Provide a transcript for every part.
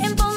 en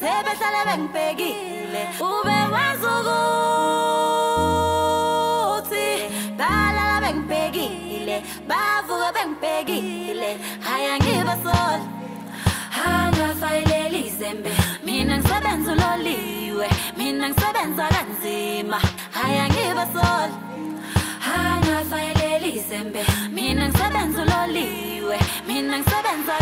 sebehlale bengibhekile ube wazi ukuthi balala bengibhekile bavuka bengibhekile haya ngibasola angafayileli izembe. Mina ngisebenza uloliwe mina ngisebenza kanzima. Haya ngibasola angafayileli izembe. Mina ngisebenza uloliwe mina ngisebenza